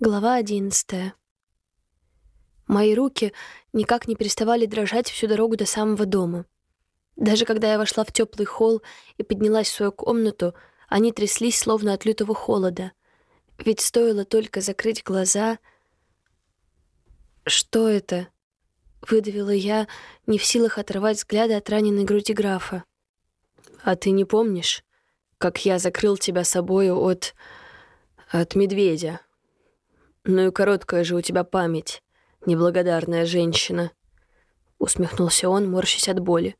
Глава одиннадцатая. Мои руки никак не переставали дрожать всю дорогу до самого дома. Даже когда я вошла в теплый холл и поднялась в свою комнату, они тряслись словно от лютого холода. Ведь стоило только закрыть глаза... «Что это?» — выдавила я, не в силах отрывать взгляда от раненой груди графа. «А ты не помнишь, как я закрыл тебя собою от... от медведя?» «Ну и короткая же у тебя память, неблагодарная женщина», — усмехнулся он, морщась от боли.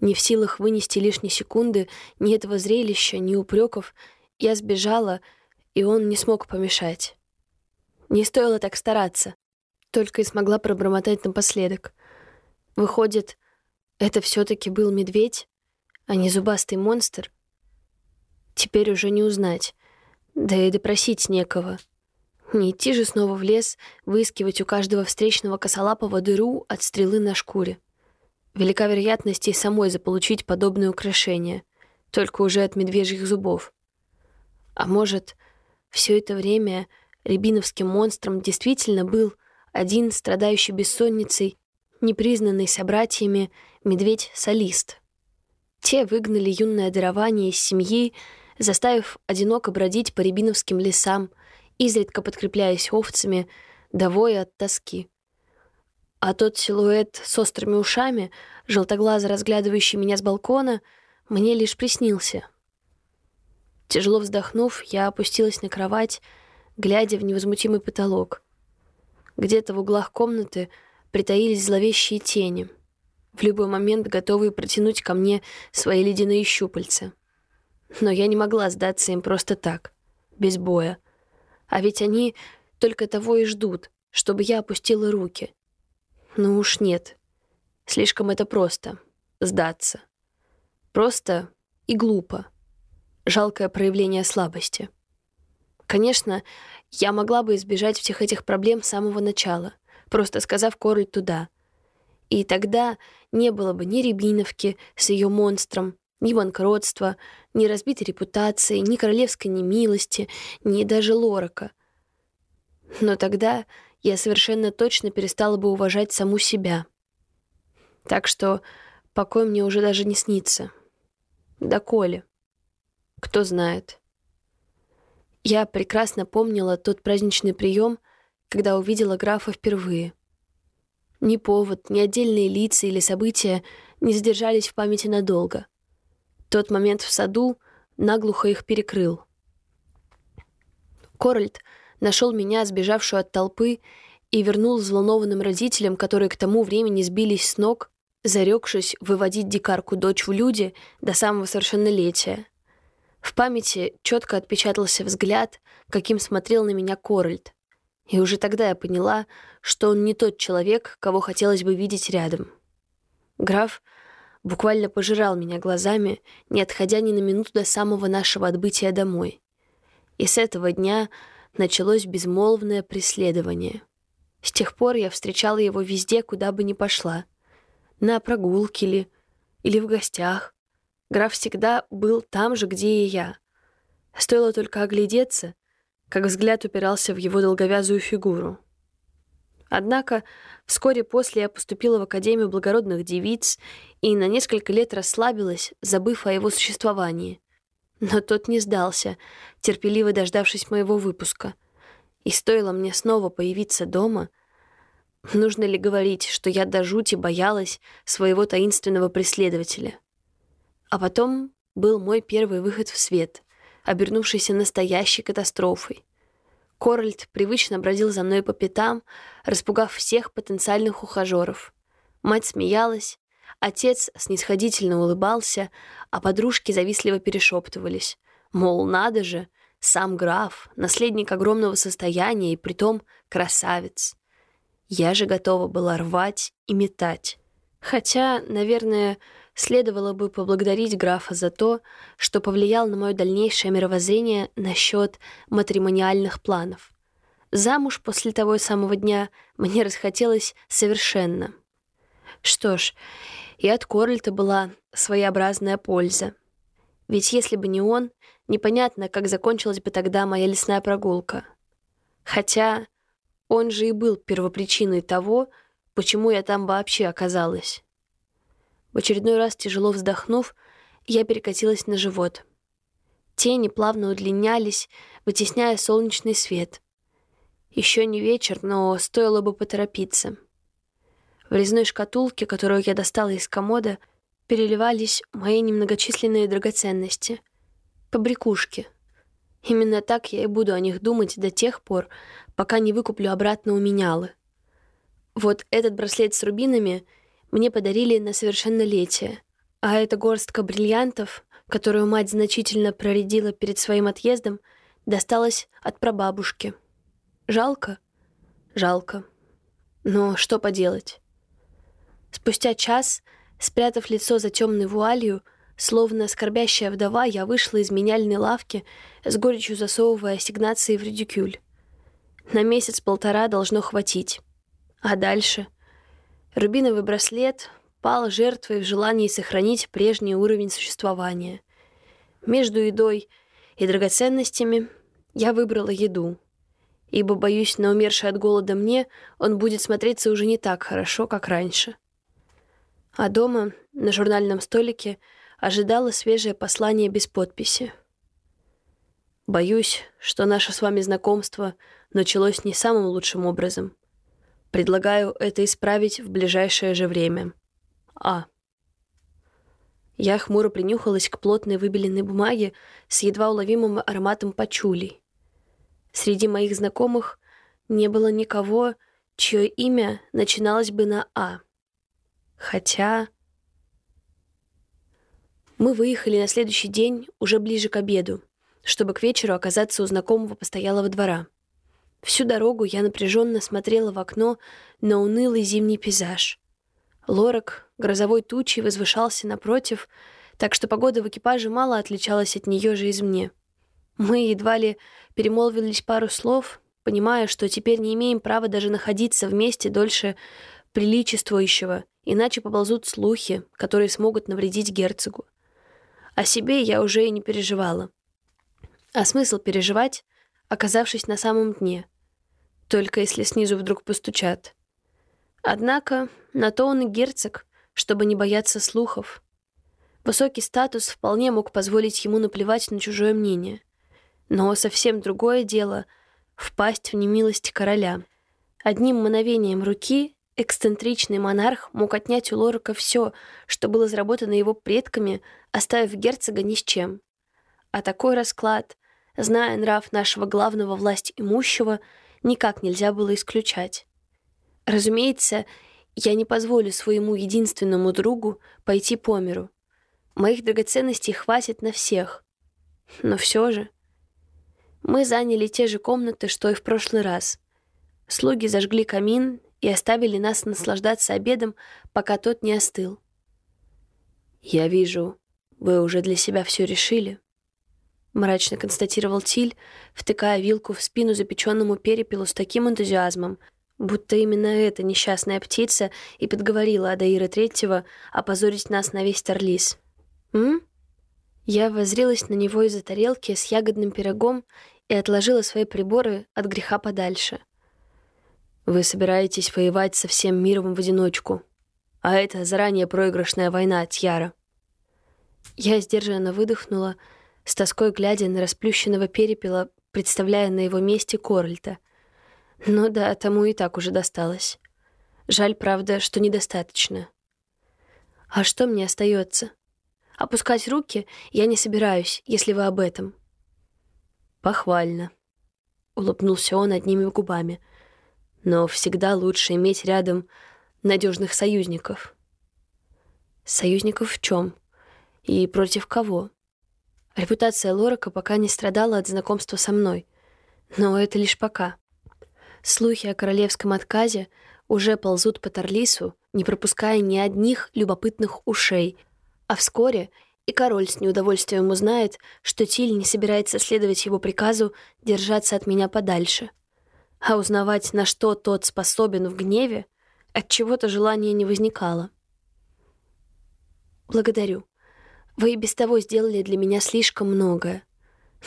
Не в силах вынести лишней секунды ни этого зрелища, ни упреков, я сбежала, и он не смог помешать. Не стоило так стараться, только и смогла пробормотать напоследок. Выходит, это все таки был медведь, а не зубастый монстр? Теперь уже не узнать, да и допросить некого. Не идти же снова в лес, выискивать у каждого встречного косолапого дыру от стрелы на шкуре. Велика вероятность и самой заполучить подобное украшение, только уже от медвежьих зубов. А может, все это время рябиновским монстром действительно был один страдающий бессонницей, непризнанный собратьями медведь-солист. Те выгнали юное дарование из семьи, заставив одиноко бродить по рябиновским лесам — изредка подкрепляясь овцами, довоя от тоски. А тот силуэт с острыми ушами, желтоглазо разглядывающий меня с балкона, мне лишь приснился. Тяжело вздохнув, я опустилась на кровать, глядя в невозмутимый потолок. Где-то в углах комнаты притаились зловещие тени, в любой момент готовые протянуть ко мне свои ледяные щупальца. Но я не могла сдаться им просто так, без боя. А ведь они только того и ждут, чтобы я опустила руки. Ну уж нет. Слишком это просто — сдаться. Просто и глупо. Жалкое проявление слабости. Конечно, я могла бы избежать всех этих проблем с самого начала, просто сказав Король туда. И тогда не было бы ни Рябиновки с ее монстром, ни банкротства, ни разбитой репутации, ни королевской немилости, ни даже Лорака. Но тогда я совершенно точно перестала бы уважать саму себя. Так что покой мне уже даже не снится. Да Коли. Кто знает. Я прекрасно помнила тот праздничный прием, когда увидела графа впервые. Ни повод, ни отдельные лица или события не задержались в памяти надолго — тот момент в саду наглухо их перекрыл. Корольд нашел меня, сбежавшую от толпы, и вернул взволнованным родителям, которые к тому времени сбились с ног, зарекшись выводить дикарку дочь в люди до самого совершеннолетия. В памяти четко отпечатался взгляд, каким смотрел на меня Корольд. И уже тогда я поняла, что он не тот человек, кого хотелось бы видеть рядом. Граф буквально пожирал меня глазами, не отходя ни на минуту до самого нашего отбытия домой. И с этого дня началось безмолвное преследование. С тех пор я встречала его везде, куда бы ни пошла. На прогулке ли, или в гостях. Граф всегда был там же, где и я. Стоило только оглядеться, как взгляд упирался в его долговязую фигуру. Однако вскоре после я поступила в Академию благородных девиц и на несколько лет расслабилась, забыв о его существовании. Но тот не сдался, терпеливо дождавшись моего выпуска. И стоило мне снова появиться дома, нужно ли говорить, что я до жути боялась своего таинственного преследователя. А потом был мой первый выход в свет, обернувшийся настоящей катастрофой. Корольд привычно бродил за мной по пятам, распугав всех потенциальных ухажеров. Мать смеялась, отец снисходительно улыбался, а подружки завистливо перешептывались. Мол, надо же, сам граф, наследник огромного состояния и притом красавец. Я же готова была рвать и метать. Хотя, наверное, следовало бы поблагодарить графа за то, что повлиял на мое дальнейшее мировоззрение насчет матримониальных планов. Замуж после того самого дня мне расхотелось совершенно. Что ж, и от Корльта была своеобразная польза. Ведь если бы не он, непонятно, как закончилась бы тогда моя лесная прогулка. Хотя он же и был первопричиной того, почему я там вообще оказалась. В очередной раз, тяжело вздохнув, я перекатилась на живот. Тени плавно удлинялись, вытесняя солнечный свет. Еще не вечер, но стоило бы поторопиться. В резной шкатулке, которую я достала из комода, переливались мои немногочисленные драгоценности. Побрякушки. Именно так я и буду о них думать до тех пор, пока не выкуплю обратно у менялы. Вот этот браслет с рубинами мне подарили на совершеннолетие, а эта горстка бриллиантов, которую мать значительно проредила перед своим отъездом, досталась от прабабушки. Жалко? Жалко. Но что поделать? Спустя час, спрятав лицо за темной вуалью, словно скорбящая вдова, я вышла из меняльной лавки, с горечью засовывая ассигнации в редикюль. На месяц-полтора должно хватить. А дальше? Рубиновый браслет пал жертвой в желании сохранить прежний уровень существования. Между едой и драгоценностями я выбрала еду, ибо, боюсь, на умершей от голода мне он будет смотреться уже не так хорошо, как раньше. А дома, на журнальном столике, ожидало свежее послание без подписи. Боюсь, что наше с вами знакомство началось не самым лучшим образом. Предлагаю это исправить в ближайшее же время. А. Я хмуро принюхалась к плотной выбеленной бумаге с едва уловимым ароматом пачули. Среди моих знакомых не было никого, чье имя начиналось бы на «А». Хотя... Мы выехали на следующий день уже ближе к обеду, чтобы к вечеру оказаться у знакомого постоялого двора. Всю дорогу я напряженно смотрела в окно на унылый зимний пейзаж. Лорак грозовой тучей возвышался напротив, так что погода в экипаже мало отличалась от нее же из мне. Мы едва ли перемолвились пару слов, понимая, что теперь не имеем права даже находиться вместе дольше приличествующего, иначе поползут слухи, которые смогут навредить герцогу. О себе я уже и не переживала. А смысл переживать, оказавшись на самом дне? Только если снизу вдруг постучат. Однако на то он и герцог, чтобы не бояться слухов. Высокий статус вполне мог позволить ему наплевать на чужое мнение. Но совсем другое дело — впасть в немилость короля. Одним мановением руки эксцентричный монарх мог отнять у Лорака все, что было заработано его предками, оставив герцога ни с чем. А такой расклад, зная нрав нашего главного власть имущего, никак нельзя было исключать. Разумеется, я не позволю своему единственному другу пойти по миру. Моих драгоценностей хватит на всех. Но все же... Мы заняли те же комнаты, что и в прошлый раз. Слуги зажгли камин и оставили нас наслаждаться обедом, пока тот не остыл. «Я вижу, вы уже для себя все решили», — мрачно констатировал Тиль, втыкая вилку в спину запеченному перепелу с таким энтузиазмом, будто именно эта несчастная птица и подговорила Адаира Третьего опозорить нас на весь Тарлис. «М?» Я воззрелась на него из-за тарелки с ягодным пирогом и отложила свои приборы от греха подальше. «Вы собираетесь воевать со всем миром в одиночку, а это заранее проигрышная война, Тьяра». Я сдержанно выдохнула, — с тоской глядя на расплющенного перепела, представляя на его месте Корольта. Ну да, тому и так уже досталось. Жаль, правда, что недостаточно. А что мне остается? Опускать руки я не собираюсь, если вы об этом. Похвально. Улыбнулся он одними губами. Но всегда лучше иметь рядом надежных союзников. Союзников в чем? И против кого? Репутация Лорака пока не страдала от знакомства со мной. Но это лишь пока. Слухи о королевском отказе уже ползут по Тарлису, не пропуская ни одних любопытных ушей. А вскоре и король с неудовольствием узнает, что Тиль не собирается следовать его приказу держаться от меня подальше. А узнавать, на что тот способен в гневе, от чего-то желания не возникало. Благодарю. Вы и без того сделали для меня слишком многое.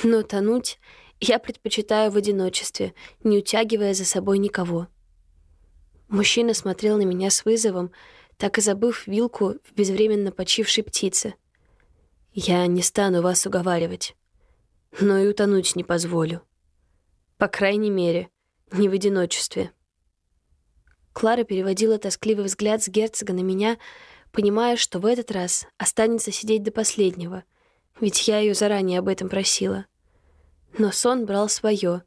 Но тонуть Я предпочитаю в одиночестве, не утягивая за собой никого. Мужчина смотрел на меня с вызовом, так и забыв вилку в безвременно почившей птице. «Я не стану вас уговаривать, но и утонуть не позволю. По крайней мере, не в одиночестве». Клара переводила тоскливый взгляд с герцога на меня, понимая, что в этот раз останется сидеть до последнего, ведь я ее заранее об этом просила. Но сон брал свое,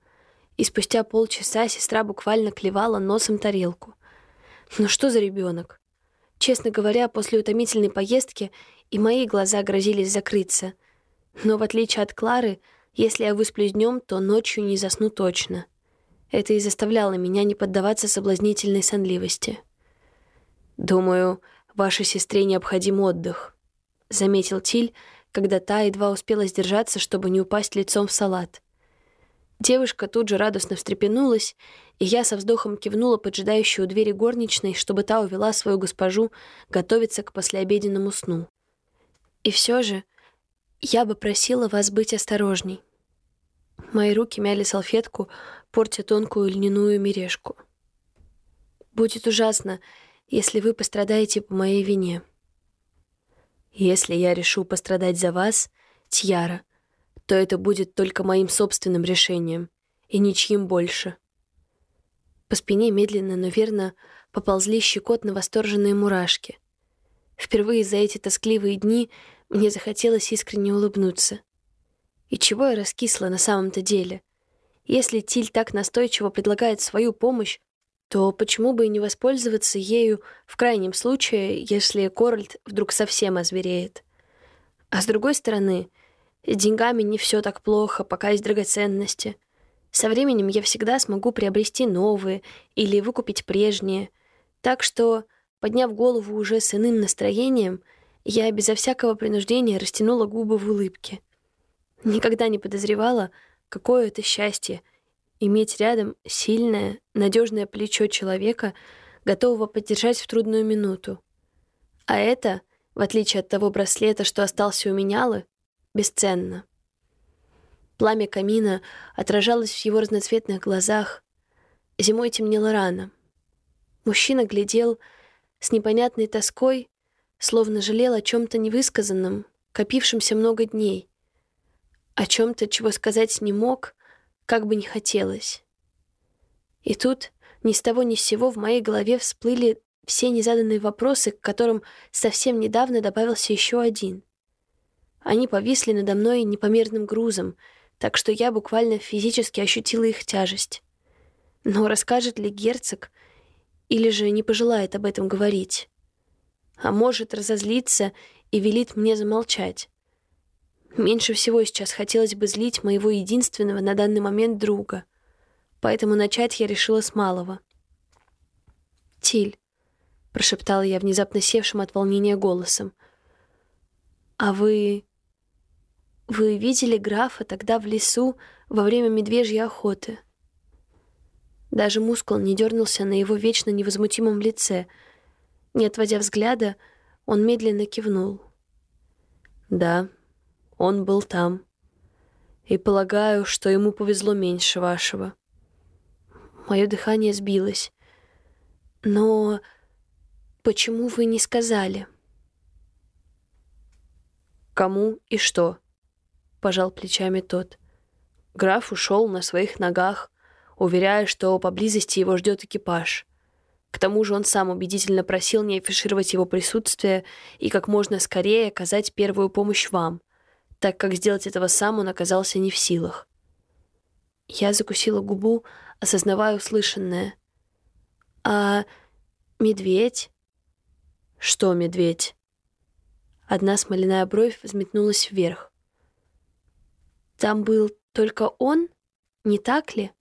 и спустя полчаса сестра буквально клевала носом тарелку. Ну что за ребенок? Честно говоря, после утомительной поездки и мои глаза грозились закрыться. Но в отличие от Клары, если я высплюсь днем, то ночью не засну точно. Это и заставляло меня не поддаваться соблазнительной сонливости. «Думаю, вашей сестре необходим отдых», — заметил Тиль, когда та едва успела сдержаться, чтобы не упасть лицом в салат. Девушка тут же радостно встрепенулась, и я со вздохом кивнула поджидающую у двери горничной, чтобы та увела свою госпожу готовиться к послеобеденному сну. И все же я бы просила вас быть осторожней. Мои руки мяли салфетку, портя тонкую льняную мережку. Будет ужасно, если вы пострадаете по моей вине. Если я решу пострадать за вас, Тьяра, то это будет только моим собственным решением и ничьим больше. По спине медленно, но верно поползли щекотно восторженные мурашки. Впервые за эти тоскливые дни мне захотелось искренне улыбнуться. И чего я раскисла на самом-то деле? Если Тиль так настойчиво предлагает свою помощь, то почему бы и не воспользоваться ею в крайнем случае, если Корольд вдруг совсем озвереет? А с другой стороны, деньгами не все так плохо, пока есть драгоценности. Со временем я всегда смогу приобрести новые или выкупить прежние. Так что, подняв голову уже с иным настроением, я безо всякого принуждения растянула губы в улыбке. Никогда не подозревала, какое это счастье — иметь рядом сильное, надежное плечо человека, готового поддержать в трудную минуту. А это, в отличие от того браслета, что остался у менялы, бесценно. Пламя камина отражалось в его разноцветных глазах. Зимой темнело рано. Мужчина глядел с непонятной тоской, словно жалел о чем-то невысказанном, копившемся много дней, о чем-то, чего сказать не мог, как бы не хотелось. И тут ни с того ни с сего в моей голове всплыли все незаданные вопросы, к которым совсем недавно добавился еще один. Они повисли надо мной непомерным грузом, так что я буквально физически ощутила их тяжесть. Но расскажет ли герцог, или же не пожелает об этом говорить? А может, разозлиться и велит мне замолчать? Меньше всего сейчас хотелось бы злить моего единственного на данный момент друга. Поэтому начать я решила с малого. «Тиль», — прошептала я внезапно севшим от волнения голосом, «а вы... вы видели графа тогда в лесу во время медвежьей охоты?» Даже мускул не дернулся на его вечно невозмутимом лице. Не отводя взгляда, он медленно кивнул. «Да», он был там. И полагаю, что ему повезло меньше вашего. Мое дыхание сбилось. Но почему вы не сказали? Кому и что? Пожал плечами тот. Граф ушел на своих ногах, уверяя, что поблизости его ждет экипаж. К тому же он сам убедительно просил не афишировать его присутствие и как можно скорее оказать первую помощь вам так как сделать этого сам он оказался не в силах. Я закусила губу, осознавая услышанное. «А медведь?» «Что медведь?» Одна смоляная бровь взметнулась вверх. «Там был только он? Не так ли?»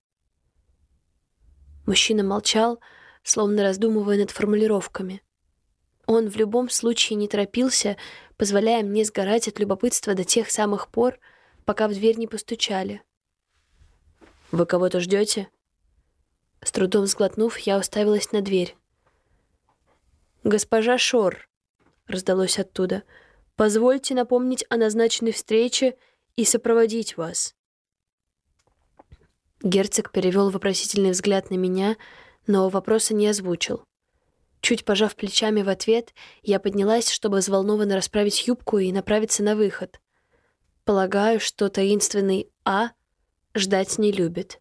Мужчина молчал, словно раздумывая над формулировками. Он в любом случае не торопился, позволяя мне сгорать от любопытства до тех самых пор, пока в дверь не постучали. «Вы кого-то ждете?» С трудом сглотнув, я уставилась на дверь. «Госпожа Шор», — раздалось оттуда, — «позвольте напомнить о назначенной встрече и сопроводить вас». Герцог перевел вопросительный взгляд на меня, но вопроса не озвучил. Чуть пожав плечами в ответ, я поднялась, чтобы взволнованно расправить юбку и направиться на выход. Полагаю, что таинственный А ждать не любит.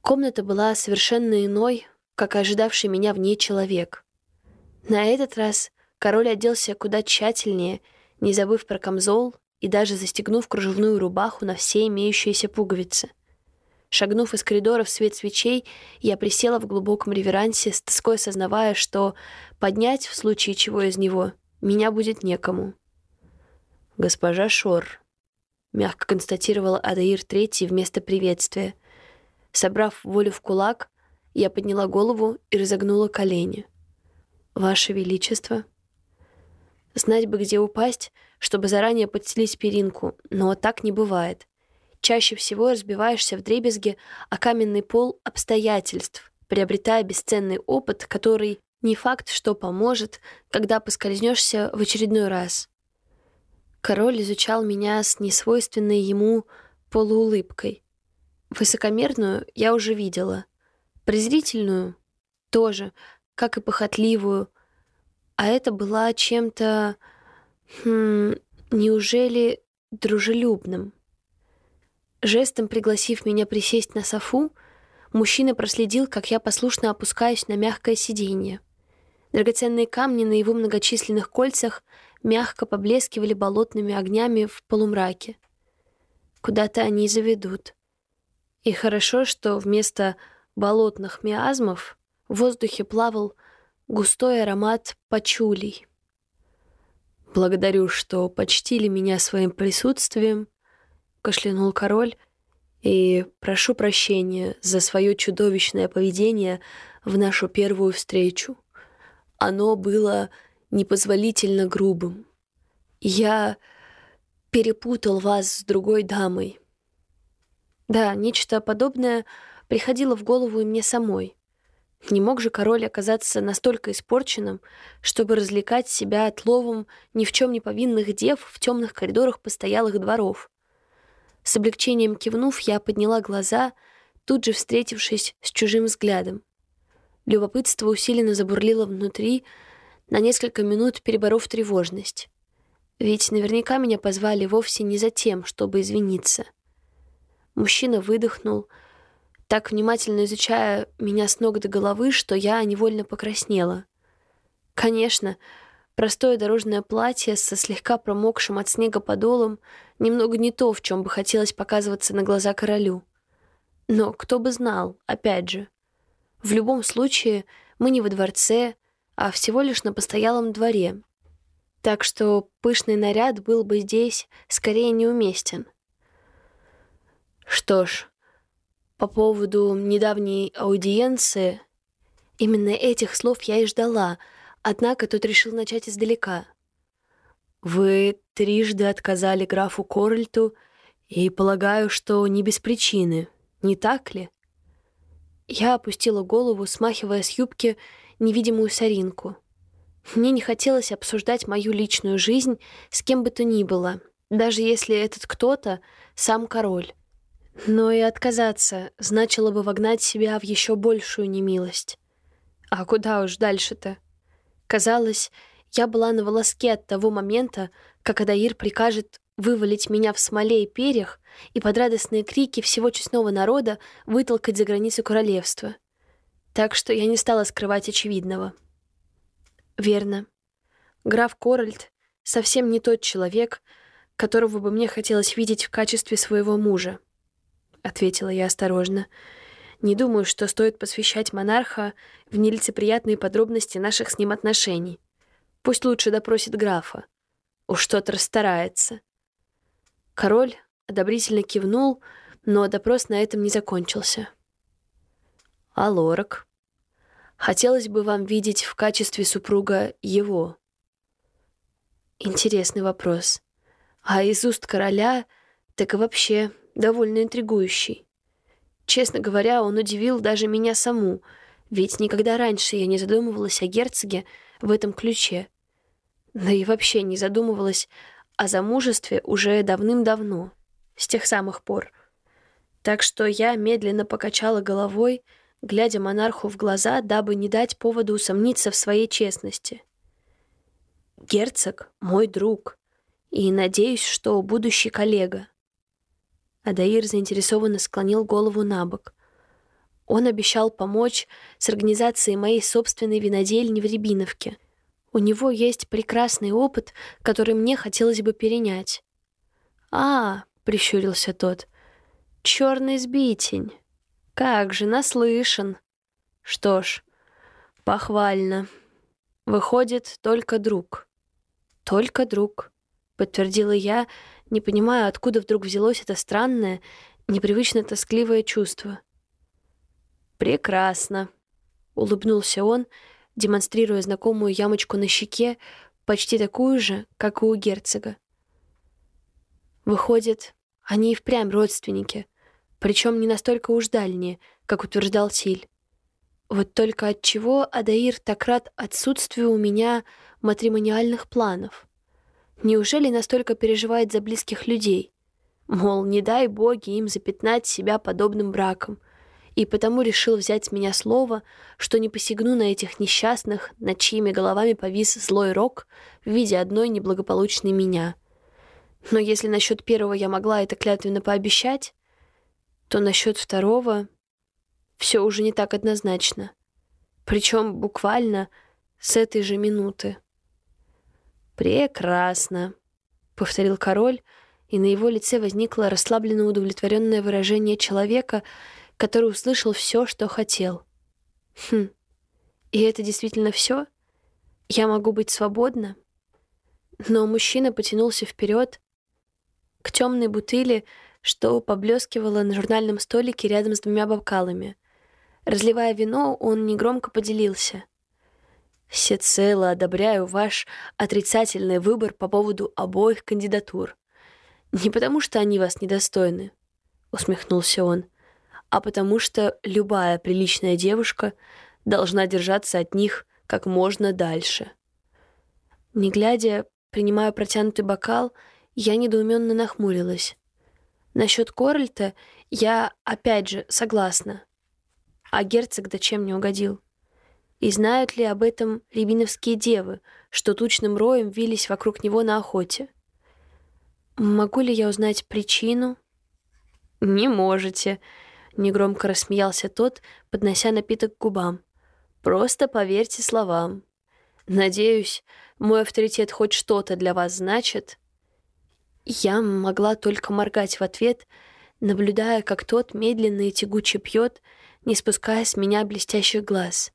Комната была совершенно иной, как ожидавший меня в ней человек. На этот раз король оделся куда тщательнее, не забыв про камзол и даже застегнув кружевную рубаху на все имеющиеся пуговицы. Шагнув из коридора в свет свечей, я присела в глубоком реверансе, с тоской осознавая, что поднять, в случае чего из него, меня будет некому. «Госпожа Шор», — мягко констатировала Адаир Третий вместо приветствия. Собрав волю в кулак, я подняла голову и разогнула колени. «Ваше Величество», Знать бы, где упасть, чтобы заранее подстелить перинку, но так не бывает. Чаще всего разбиваешься в дребезге о каменный пол обстоятельств, приобретая бесценный опыт, который не факт, что поможет, когда поскользнешься в очередной раз. Король изучал меня с несвойственной ему полуулыбкой. Высокомерную я уже видела. Презрительную — тоже, как и похотливую, а это была чем-то... Хм, неужели дружелюбным? Жестом пригласив меня присесть на софу, мужчина проследил, как я послушно опускаюсь на мягкое сиденье. Драгоценные камни на его многочисленных кольцах мягко поблескивали болотными огнями в полумраке. Куда-то они заведут. И хорошо, что вместо болотных миазмов в воздухе плавал густой аромат пачулей. «Благодарю, что почтили меня своим присутствием», — кашлянул король, «и прошу прощения за свое чудовищное поведение в нашу первую встречу. Оно было непозволительно грубым. Я перепутал вас с другой дамой». Да, нечто подобное приходило в голову и мне самой. Не мог же король оказаться настолько испорченным, чтобы развлекать себя отловом ни в чем не повинных дев в темных коридорах постоялых дворов. С облегчением кивнув, я подняла глаза, тут же встретившись с чужим взглядом. Любопытство усиленно забурлило внутри, на несколько минут переборов тревожность. Ведь наверняка меня позвали вовсе не за тем, чтобы извиниться. Мужчина выдохнул — так внимательно изучая меня с ног до головы, что я невольно покраснела. Конечно, простое дорожное платье со слегка промокшим от снега подолом немного не то, в чем бы хотелось показываться на глаза королю. Но кто бы знал, опять же. В любом случае, мы не во дворце, а всего лишь на постоялом дворе. Так что пышный наряд был бы здесь скорее неуместен. Что ж, по поводу недавней аудиенции, именно этих слов я и ждала, однако тот решил начать издалека. «Вы трижды отказали графу Корольту, и полагаю, что не без причины, не так ли?» Я опустила голову, смахивая с юбки невидимую соринку. Мне не хотелось обсуждать мою личную жизнь с кем бы то ни было, даже если этот кто-то — сам король. Но и отказаться значило бы вогнать себя в еще большую немилость. А куда уж дальше-то? Казалось, я была на волоске от того момента, как Адаир прикажет вывалить меня в смоле и перьях и под радостные крики всего честного народа вытолкать за границу королевства. Так что я не стала скрывать очевидного. Верно. Граф Корольд совсем не тот человек, которого бы мне хотелось видеть в качестве своего мужа ответила я осторожно. Не думаю, что стоит посвящать монарха в нелицеприятные подробности наших с ним отношений. Пусть лучше допросит графа. Уж тот расстарается. Король одобрительно кивнул, но допрос на этом не закончился. А Лорак? Хотелось бы вам видеть в качестве супруга его. Интересный вопрос. А из уст короля так и вообще довольно интригующий. Честно говоря, он удивил даже меня саму, ведь никогда раньше я не задумывалась о герцоге в этом ключе. Да и вообще не задумывалась о замужестве уже давным-давно. с тех самых пор. Так что я медленно покачала головой, глядя монарху в глаза, дабы не дать поводу усомниться в своей честности. «Герцог — мой друг, и надеюсь, что будущий коллега». Адаир заинтересованно склонил голову на бок. Он обещал помочь с организацией моей собственной винодельни в Рябиновке. У него есть прекрасный опыт, который мне хотелось бы перенять. «А, — прищурился тот, — черный сбитень. Как же, наслышан. Что ж, похвально. Выходит, только друг. Только друг, — подтвердила я, не понимая, откуда вдруг взялось это странное, непривычно тоскливое чувство. «Прекрасно», — улыбнулся он, демонстрируя знакомую ямочку на щеке, почти такую же, как и у герцога. Выходит, они и впрямь родственники, причем не настолько уж дальние, как утверждал Силь. Вот только от чего Адаир так рад отсутствию у меня матримониальных планов? Неужели настолько переживает за близких людей? Мол, не дай боги им запятнать себя подобным браком — и потому решил взять с меня слово, что не посягну на этих несчастных, над чьими головами повис злой рок в виде одной неблагополучной меня. Но если насчет первого я могла это клятвенно пообещать, то насчет второго все уже не так однозначно. Причем буквально с этой же минуты. «Прекрасно», — повторил король, и на его лице возникло расслабленно удовлетворенное выражение человека — который услышал все, что хотел. Хм, и это действительно все? Я могу быть свободна? Но мужчина потянулся вперед к темной бутыли, что поблескивало на журнальном столике рядом с двумя бокалами. Разливая вино, он негромко поделился. «Всецело одобряю ваш отрицательный выбор по поводу обоих кандидатур. Не потому, что они вас недостойны», — усмехнулся он, — а потому что любая приличная девушка должна держаться от них как можно дальше. Не глядя, принимая протянутый бокал, я недоуменно нахмурилась. Насчет Корольта я, опять же, согласна. А герцог да чем не угодил? И знают ли об этом рябиновские девы, что тучным роем вились вокруг него на охоте? Могу ли я узнать причину? Не можете, Негромко рассмеялся тот, поднося напиток к губам. «Просто поверьте словам. Надеюсь, мой авторитет хоть что-то для вас значит». Я могла только моргать в ответ, наблюдая, как тот медленно и тягуче пьет, не спуская с меня блестящих глаз.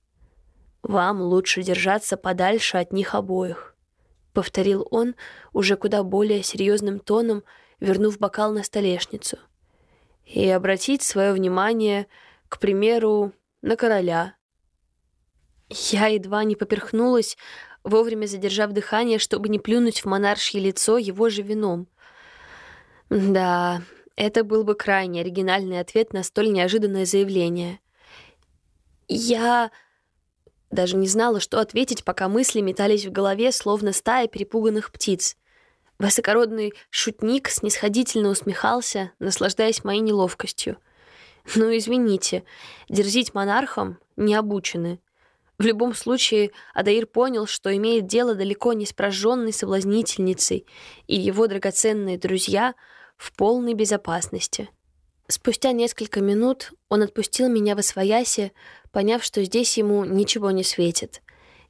«Вам лучше держаться подальше от них обоих», — повторил он уже куда более серьезным тоном, вернув бокал на столешницу — и обратить свое внимание, к примеру, на короля. Я едва не поперхнулась, вовремя задержав дыхание, чтобы не плюнуть в монаршье лицо его же вином. Да, это был бы крайне оригинальный ответ на столь неожиданное заявление. Я даже не знала, что ответить, пока мысли метались в голове, словно стая перепуганных птиц. Высокородный шутник снисходительно усмехался, наслаждаясь моей неловкостью. «Ну, извините, дерзить монархам не обучены». В любом случае, Адаир понял, что имеет дело далеко не с прожженной соблазнительницей, и его драгоценные друзья в полной безопасности. Спустя несколько минут он отпустил меня в освояси, поняв, что здесь ему ничего не светит.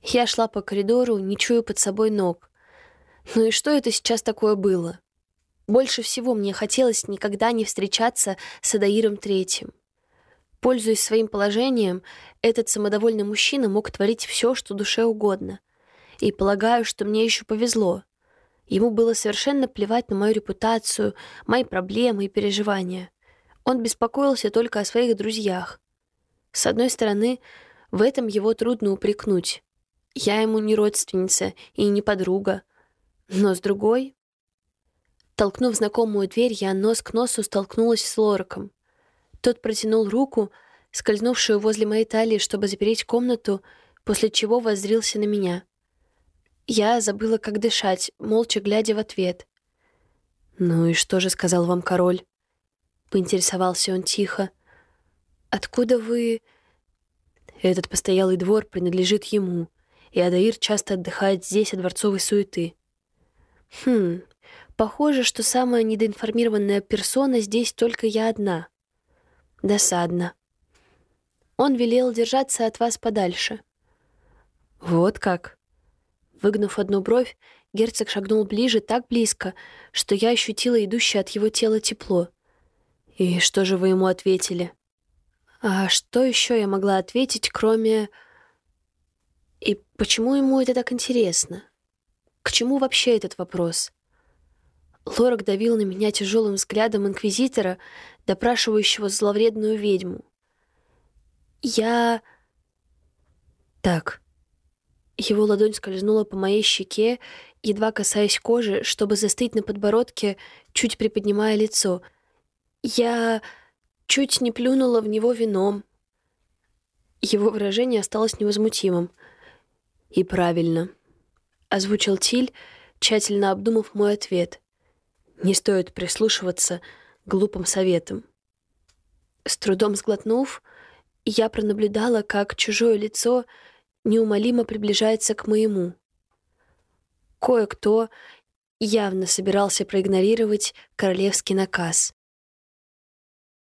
Я шла по коридору, не чуя под собой ног. Ну и что это сейчас такое было? Больше всего мне хотелось никогда не встречаться с Адаиром Третьим. Пользуясь своим положением, этот самодовольный мужчина мог творить все, что душе угодно. И полагаю, что мне еще повезло. Ему было совершенно плевать на мою репутацию, мои проблемы и переживания. Он беспокоился только о своих друзьях. С одной стороны, в этом его трудно упрекнуть. Я ему не родственница и не подруга, но с другой... Толкнув знакомую дверь, я нос к носу столкнулась с Лораком. Тот протянул руку, скользнувшую возле моей талии, чтобы запереть комнату, после чего воззрился на меня. Я забыла, как дышать, молча глядя в ответ. «Ну и что же сказал вам король?» Поинтересовался он тихо. «Откуда вы...» Этот постоялый двор принадлежит ему, и Адаир часто отдыхает здесь от дворцовой суеты. Хм, похоже, что самая недоинформированная персона здесь только я одна. Досадно. Он велел держаться от вас подальше. Вот как. Выгнув одну бровь, герцог шагнул ближе, так близко, что я ощутила идущее от его тела тепло. И что же вы ему ответили? А что еще я могла ответить, кроме... И почему ему это так интересно? К чему вообще этот вопрос? Лорак давил на меня тяжелым взглядом инквизитора, допрашивающего зловредную ведьму. Я... Так. Его ладонь скользнула по моей щеке, едва касаясь кожи, чтобы застыть на подбородке, чуть приподнимая лицо. Я чуть не плюнула в него вином. Его выражение осталось невозмутимым. «И правильно», — озвучил Тиль, тщательно обдумав мой ответ. «Не стоит прислушиваться глупым советам». С трудом сглотнув, я пронаблюдала, как чужое лицо неумолимо приближается к моему. Кое-кто явно собирался проигнорировать королевский наказ.